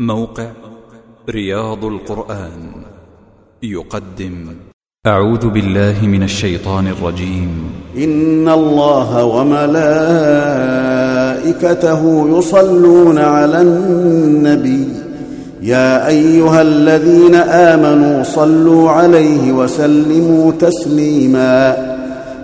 موقع رياض القرآن يقدم. أعوذ بالله من الشيطان الرجيم. إن الله وملائكته يصلون على النبي. يا أيها الذين آمنوا صلوا عليه وسلموا تسليما.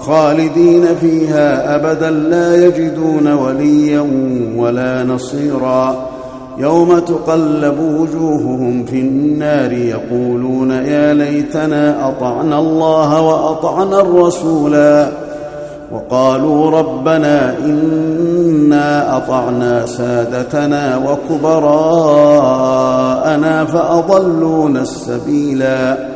خالدين فيها أبدا لا يجدون وليا ولا نصيرا. يوم تقلب وجوههم في النار يقولون يا ليتنا أطعنا الله وأطعنا الرسولا وقالوا ربنا إنا أطعنا سادتنا وكبراءنا فأضلونا السبيلا.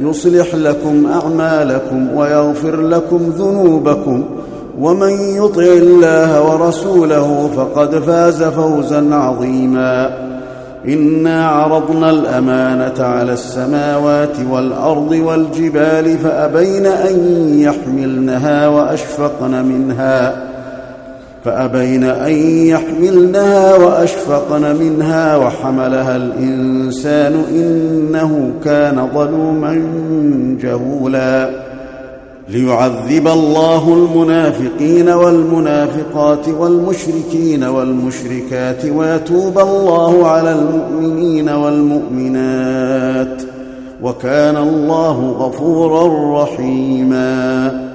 يصلح لكم أعمالكم ويغفر لكم ذنوبكم. ومن يطع الله ورسوله فقد فاز فوزا عظيما. إنا عرضنا الأمانة على السماوات والأرض والجبال فأبين أن يحملنها وأشفقن منها. فأبين أن يحملنها وأشفقن منها وحملها الإنسان إنه كان ظلوما جهولا. ليعذب الله المنافقين والمنافقات والمشركين والمشركات ويتوب الله على المؤمنين والمؤمنات. وكان الله غفورا رحيما.